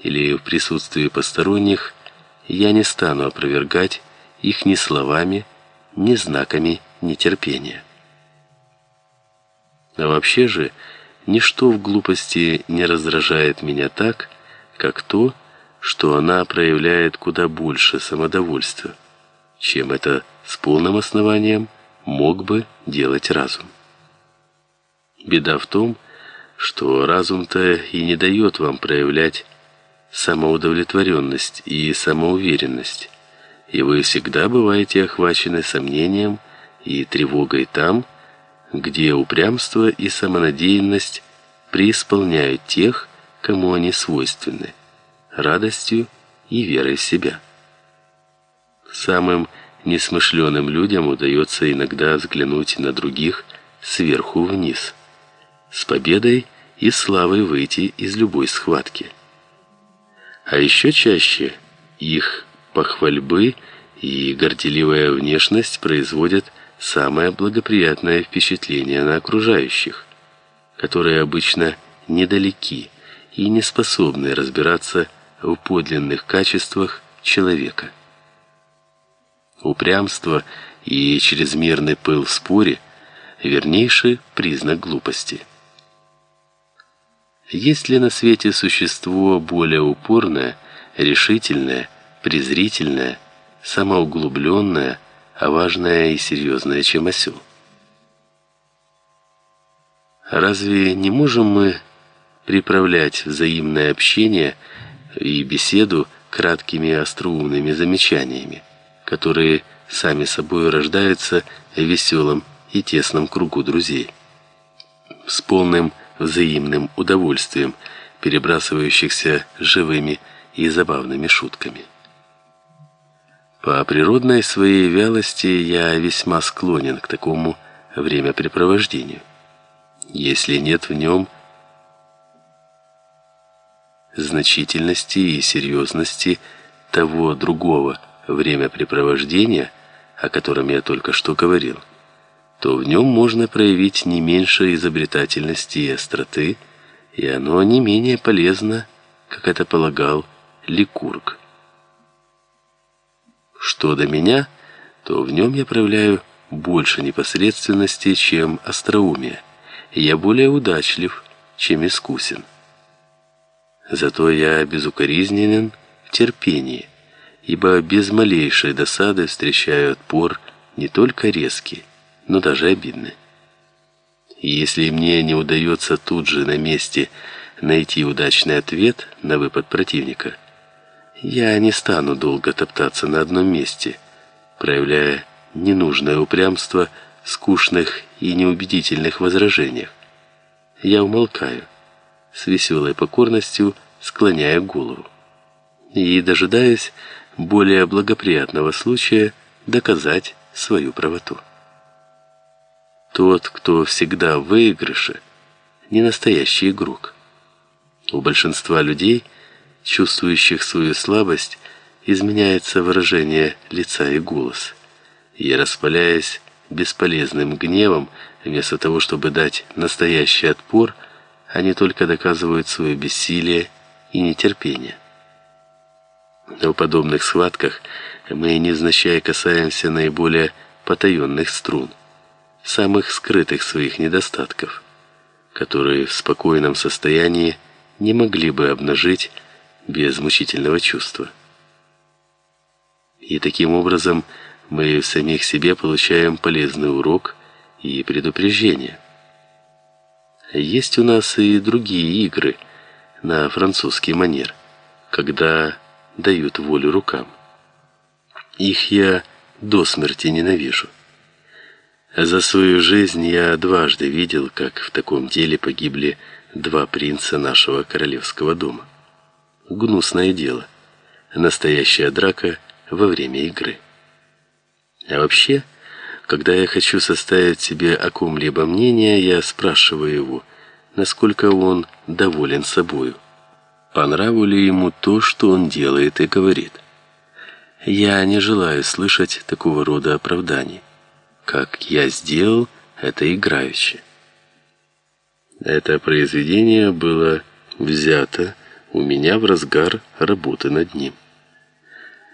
или в присутствии посторонних, я не стану опровергать их ни словами, ни знаками нетерпения. А вообще же, ничто в глупости не раздражает меня так, как то, что она проявляет куда больше самодовольства, чем это с полным основанием мог бы делать разум. Беда в том, что разум-то и не дает вам проявлять самоудовлетворенность и самоуверенность, и вы всегда бываете охвачены сомнением и тревогой там, где упрямство и самонадеянность преисполняют тех, кому они свойственны, радостью и верой в себя. Самым несмышленым людям удается иногда взглянуть на других сверху вниз, с победой и славой выйти из любой схватки. А еще чаще их похвальбы и горделивая внешность производят самое благоприятное впечатление на окружающих, которые обычно недалеки и не способны разбираться в подлинных качествах человека. Упрямство и чрезмерный пыл в споре вернейший признак глупости. Есть ли на свете существо более упорное, решительное, презрительное, самоуглубленное, а важное и серьезное, чем осел? Разве не можем мы приправлять взаимное общение и беседу краткими остроумными замечаниями, которые сами собой рождаются в веселом и тесном кругу друзей, с полным взаимным удовольствием, перебрасывающихся живыми и забавными шутками. По природной своей вялости я весьма склонен к такому времяпрепровождению. Если нет в нем значительности и серьезности того другого времяпрепровождения, о котором я только что говорил, то в нем можно проявить не меньше изобретательности и остроты, и оно не менее полезно, как это полагал Ликург. Что до меня, то в нем я проявляю больше непосредственности, чем остроумия, я более удачлив, чем искусен. Зато я безукоризненен в терпении, ибо без малейшей досады встречаю отпор не только резкий, но даже обидны. Если мне не удается тут же на месте найти удачный ответ на выпад противника, я не стану долго топтаться на одном месте, проявляя ненужное упрямство в скучных и неубедительных возражениях. Я умолкаю, с веселой покорностью склоняя голову и дожидаясь более благоприятного случая доказать свою правоту. Тот, кто всегда в выигрыше, не настоящий игрок. У большинства людей, чувствующих свою слабость, изменяется выражение лица и голос. И распаляясь бесполезным гневом, вместо того, чтобы дать настоящий отпор, они только доказывают свое бессилие и нетерпение. В подобных схватках мы незначай касаемся наиболее потаенных струн самых скрытых своих недостатков, которые в спокойном состоянии не могли бы обнажить без мучительного чувства. И таким образом мы в самих себе получаем полезный урок и предупреждение. Есть у нас и другие игры на французский манер, когда дают волю рукам. Их я до смерти ненавижу. За свою жизнь я дважды видел, как в таком деле погибли два принца нашего королевского дома. Гнусное дело. Настоящая драка во время игры. А вообще, когда я хочу составить себе о ком-либо мнение, я спрашиваю его, насколько он доволен собою. По ли ему то, что он делает и говорит. Я не желаю слышать такого рода оправданий как я сделал это играюще. Это произведение было взято у меня в разгар работы над ним.